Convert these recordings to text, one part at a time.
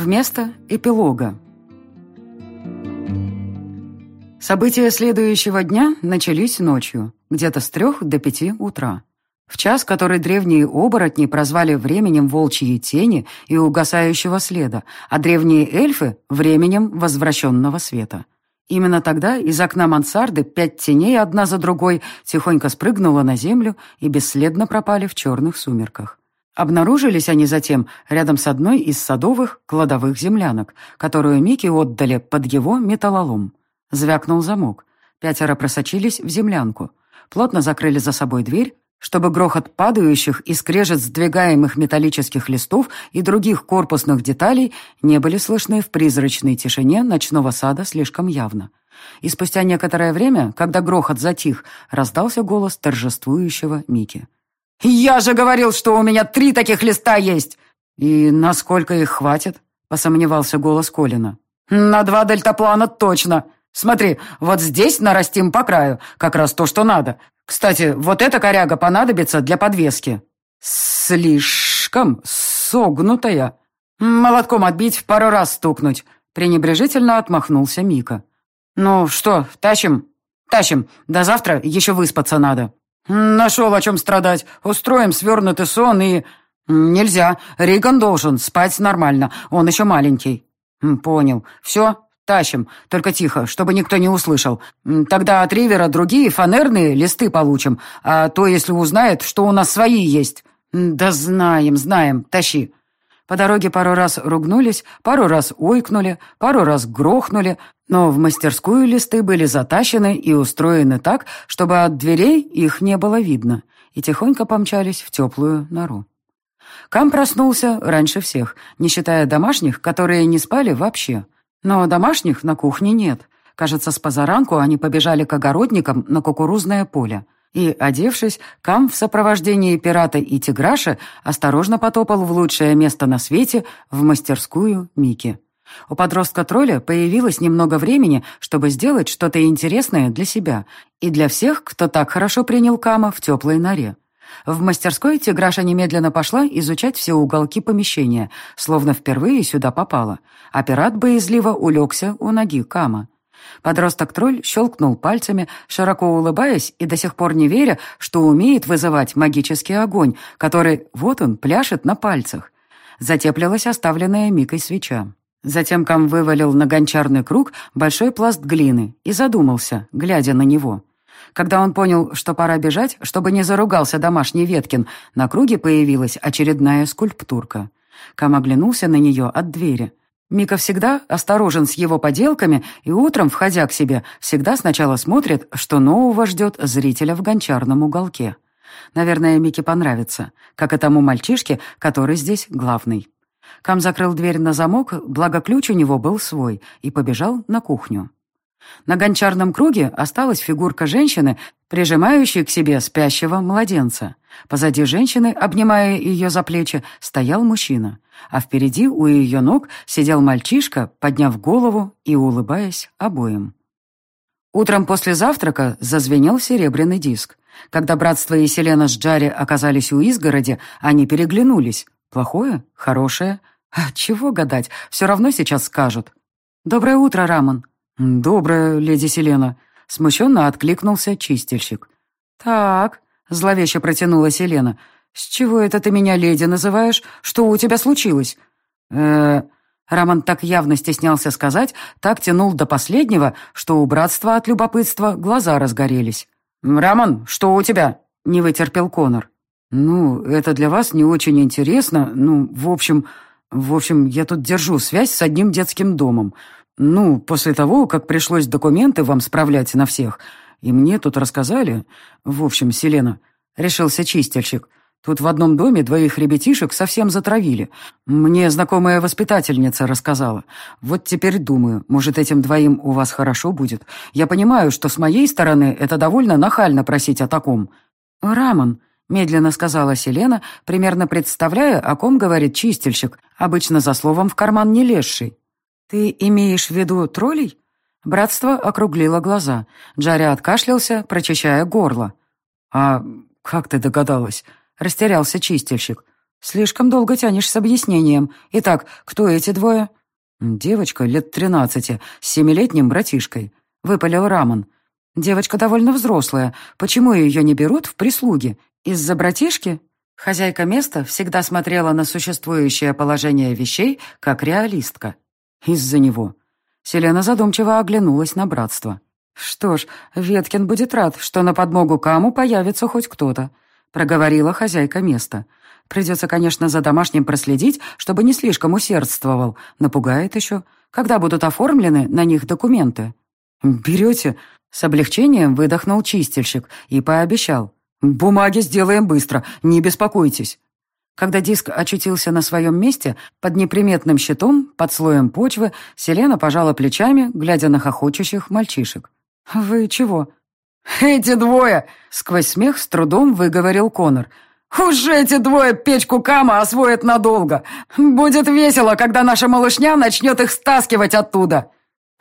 Вместо эпилога. События следующего дня начались ночью, где-то с трех до пяти утра. В час, который древние оборотни прозвали временем волчьей тени и угасающего следа, а древние эльфы — временем возвращенного света. Именно тогда из окна мансарды пять теней одна за другой тихонько спрыгнула на землю и бесследно пропали в черных сумерках. Обнаружились они затем рядом с одной из садовых кладовых землянок, которую Микки отдали под его металлолом. Звякнул замок. Пятеро просочились в землянку. Плотно закрыли за собой дверь, чтобы грохот падающих и скрежет сдвигаемых металлических листов и других корпусных деталей не были слышны в призрачной тишине ночного сада слишком явно. И спустя некоторое время, когда грохот затих, раздался голос торжествующего Мики. «Я же говорил, что у меня три таких листа есть!» «И насколько их хватит?» — посомневался голос Колина. «На два дельтаплана точно!» Смотри, вот здесь нарастим по краю, как раз то, что надо. Кстати, вот эта коряга понадобится для подвески. Слишком согнутая. Молотком отбить, пару раз стукнуть. Пренебрежительно отмахнулся Мика. Ну что, тащим? Тащим. До завтра еще выспаться надо. Нашел о чем страдать. Устроим свернутый сон и... Нельзя. Риган должен спать нормально. Он еще маленький. Понял. Все, Тащим, только тихо, чтобы никто не услышал. Тогда от Ривера другие фанерные листы получим, а то, если узнает, что у нас свои есть. Да знаем, знаем, тащи. По дороге пару раз ругнулись, пару раз ойкнули, пару раз грохнули, но в мастерскую листы были затащены и устроены так, чтобы от дверей их не было видно, и тихонько помчались в теплую нору. Кам проснулся раньше всех, не считая домашних, которые не спали вообще. Но домашних на кухне нет. Кажется, с позаранку они побежали к огородникам на кукурузное поле. И, одевшись, Кам в сопровождении пирата и тиграша осторожно потопал в лучшее место на свете, в мастерскую Мики. У подростка-тролля появилось немного времени, чтобы сделать что-то интересное для себя и для всех, кто так хорошо принял Кама в теплой норе. В мастерской Тиграша немедленно пошла изучать все уголки помещения, словно впервые сюда попала, а пират боязливо улегся у ноги Кама. Подросток-тролль щелкнул пальцами, широко улыбаясь и до сих пор не веря, что умеет вызывать магический огонь, который, вот он, пляшет на пальцах. Затеплилась оставленная Микой свеча. Затем Кам вывалил на гончарный круг большой пласт глины и задумался, глядя на него. Когда он понял, что пора бежать, чтобы не заругался домашний Веткин, на круге появилась очередная скульптурка. Кам оглянулся на нее от двери. Мика всегда осторожен с его поделками и утром, входя к себе, всегда сначала смотрит, что нового ждет зрителя в гончарном уголке. Наверное, Мике понравится, как и тому мальчишке, который здесь главный. Кам закрыл дверь на замок, благо ключ у него был свой, и побежал на кухню. На гончарном круге осталась фигурка женщины, прижимающей к себе спящего младенца. Позади женщины, обнимая ее за плечи, стоял мужчина, а впереди у ее ног сидел мальчишка, подняв голову и улыбаясь обоим. Утром после завтрака зазвенел серебряный диск. Когда братство и Селена с Джари оказались у изгороди, они переглянулись. Плохое? Хорошее? А чего гадать, все равно сейчас скажут. «Доброе утро, Рамон», «Доброе, леди Селена», — смущенно откликнулся чистильщик. «Так», — зловеще протянула Селена, — «с чего это ты меня леди называешь? Что у тебя случилось?» э Роман так явно стеснялся сказать, так тянул до последнего, что у братства от любопытства глаза разгорелись. «Роман, что у тебя?» — не вытерпел Конор. «Ну, это для вас не очень интересно. Ну, в общем... В общем, я тут держу связь с одним детским домом. «Ну, после того, как пришлось документы вам справлять на всех, и мне тут рассказали... В общем, Селена, решился чистильщик, тут в одном доме двоих ребятишек совсем затравили. Мне знакомая воспитательница рассказала. Вот теперь думаю, может, этим двоим у вас хорошо будет. Я понимаю, что с моей стороны это довольно нахально просить о таком». «Рамон», — медленно сказала Селена, примерно представляя, о ком говорит чистильщик, обычно за словом в карман не лезший. «Ты имеешь в виду троллей?» Братство округлило глаза. Джарри откашлялся, прочищая горло. «А как ты догадалась?» Растерялся чистильщик. «Слишком долго тянешь с объяснением. Итак, кто эти двое?» «Девочка лет тринадцати, с семилетним братишкой», — выпалил Рамон. «Девочка довольно взрослая. Почему ее не берут в прислуги? Из-за братишки?» Хозяйка места всегда смотрела на существующее положение вещей как реалистка. Из-за него. Селена задумчиво оглянулась на братство. «Что ж, Веткин будет рад, что на подмогу Каму появится хоть кто-то», — проговорила хозяйка места. «Придется, конечно, за домашним проследить, чтобы не слишком усердствовал. Напугает еще. Когда будут оформлены на них документы?» «Берете?» — с облегчением выдохнул чистильщик и пообещал. «Бумаги сделаем быстро, не беспокойтесь». Когда диск очутился на своем месте, под неприметным щитом, под слоем почвы, Селена пожала плечами, глядя на хохочущих мальчишек. «Вы чего?» «Эти двое!» — сквозь смех с трудом выговорил Конор. «Уж эти двое печку Кама освоят надолго. Будет весело, когда наша малышня начнет их стаскивать оттуда».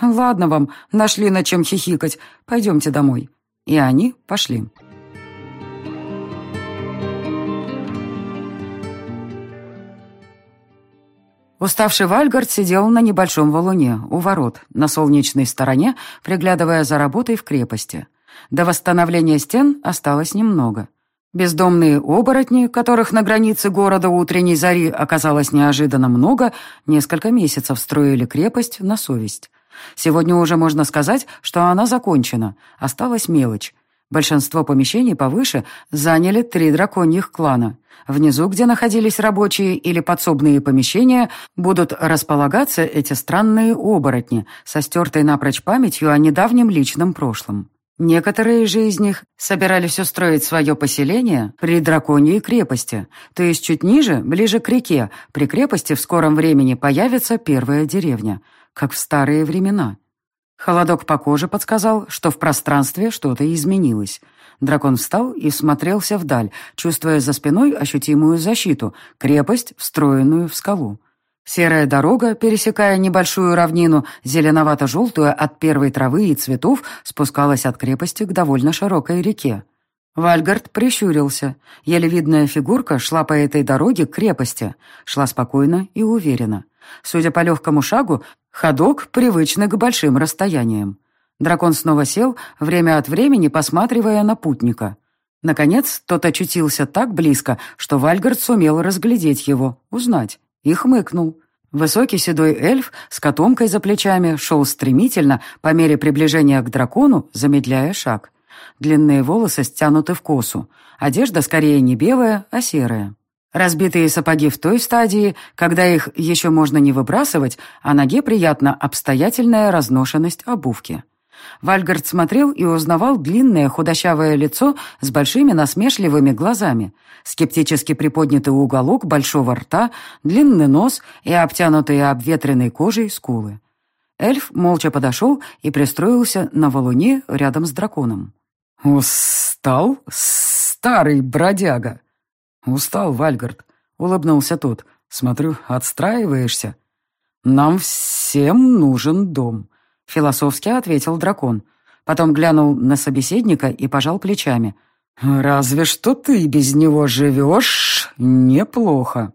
«Ладно вам, нашли над чем хихикать. Пойдемте домой». И они пошли. Уставший Вальгард сидел на небольшом валуне у ворот, на солнечной стороне, приглядывая за работой в крепости. До восстановления стен осталось немного. Бездомные оборотни, которых на границе города утренней зари оказалось неожиданно много, несколько месяцев строили крепость на совесть. Сегодня уже можно сказать, что она закончена, осталась мелочь. Большинство помещений повыше заняли три драконьих клана. Внизу, где находились рабочие или подсобные помещения, будут располагаться эти странные оборотни со стертой напрочь памятью о недавнем личном прошлом. Некоторые же из них собирались устроить свое поселение при драконьей крепости, то есть чуть ниже, ближе к реке, при крепости в скором времени появится первая деревня, как в старые времена. Холодок по коже подсказал, что в пространстве что-то изменилось. Дракон встал и смотрелся вдаль, чувствуя за спиной ощутимую защиту, крепость, встроенную в скалу. Серая дорога, пересекая небольшую равнину, зеленовато-желтую от первой травы и цветов, спускалась от крепости к довольно широкой реке. Вальгард прищурился. Еле видная фигурка шла по этой дороге к крепости. Шла спокойно и уверенно. Судя по легкому шагу, ходок привычный к большим расстояниям. Дракон снова сел, время от времени посматривая на путника. Наконец, тот очутился так близко, что Вальгард сумел разглядеть его, узнать, и хмыкнул. Высокий седой эльф с котомкой за плечами шел стремительно, по мере приближения к дракону, замедляя шаг. Длинные волосы стянуты в косу, одежда скорее не белая, а серая. Разбитые сапоги в той стадии, когда их еще можно не выбрасывать, а ноге приятна обстоятельная разношенность обувки. Вальгард смотрел и узнавал длинное худощавое лицо с большими насмешливыми глазами, скептически приподнятый уголок большого рта, длинный нос и обтянутые обветренной кожей скулы. Эльф молча подошел и пристроился на валуне рядом с драконом. «Устал, старый бродяга?» «Устал, Вальгард», — улыбнулся тот. «Смотрю, отстраиваешься». «Нам всем нужен дом», — философски ответил дракон. Потом глянул на собеседника и пожал плечами. «Разве что ты без него живешь неплохо».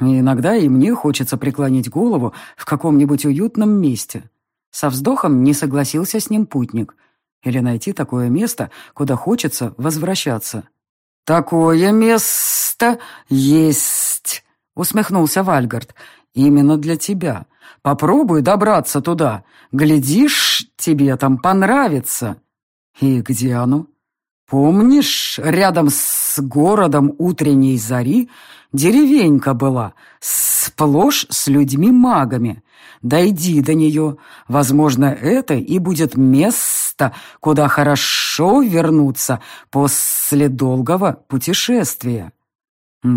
Иногда и мне хочется преклонить голову в каком-нибудь уютном месте. Со вздохом не согласился с ним путник. Или найти такое место, куда хочется возвращаться. «Такое место есть», — усмехнулся Вальгард. «Именно для тебя. Попробуй добраться туда. Глядишь, тебе там понравится». «И где оно?» «Помнишь, рядом с городом утренней зари деревенька была, сплошь с людьми-магами? Дойди до нее. Возможно, это и будет место, куда хорошо вернуться после долгого путешествия».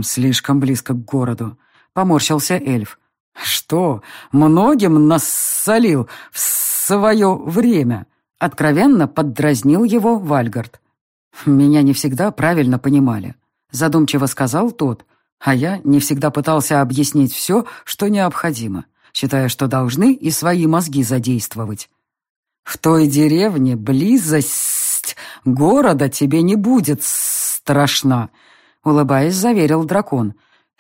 «Слишком близко к городу», — поморщился эльф. «Что, многим насолил в свое время?» — откровенно поддразнил его Вальгард. «Меня не всегда правильно понимали», — задумчиво сказал тот, а я не всегда пытался объяснить все, что необходимо, считая, что должны и свои мозги задействовать. «В той деревне близость города тебе не будет страшна», — улыбаясь, заверил дракон.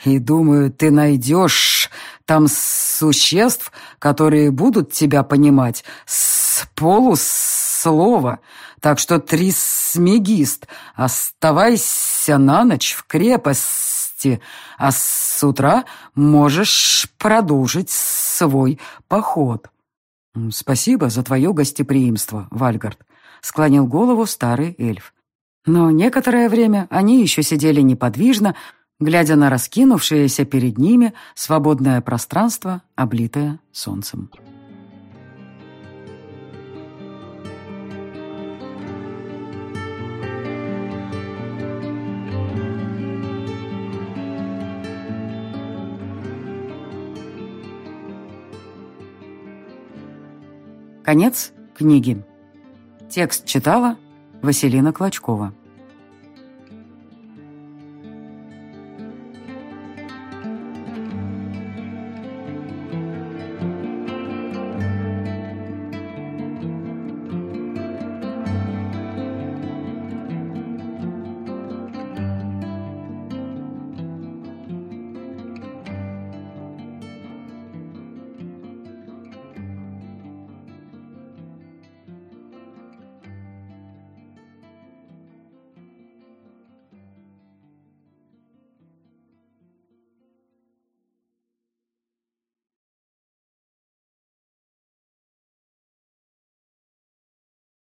И думаю, ты найдешь там существ, которые будут тебя понимать с полуслова. Так что трисмегист, оставайся на ночь в крепости, а с утра можешь продолжить свой поход. «Спасибо за твое гостеприимство, Вальгард», — склонил голову старый эльф. Но некоторое время они еще сидели неподвижно, глядя на раскинувшееся перед ними свободное пространство, облитое солнцем. Конец книги. Текст читала Василина Клочкова.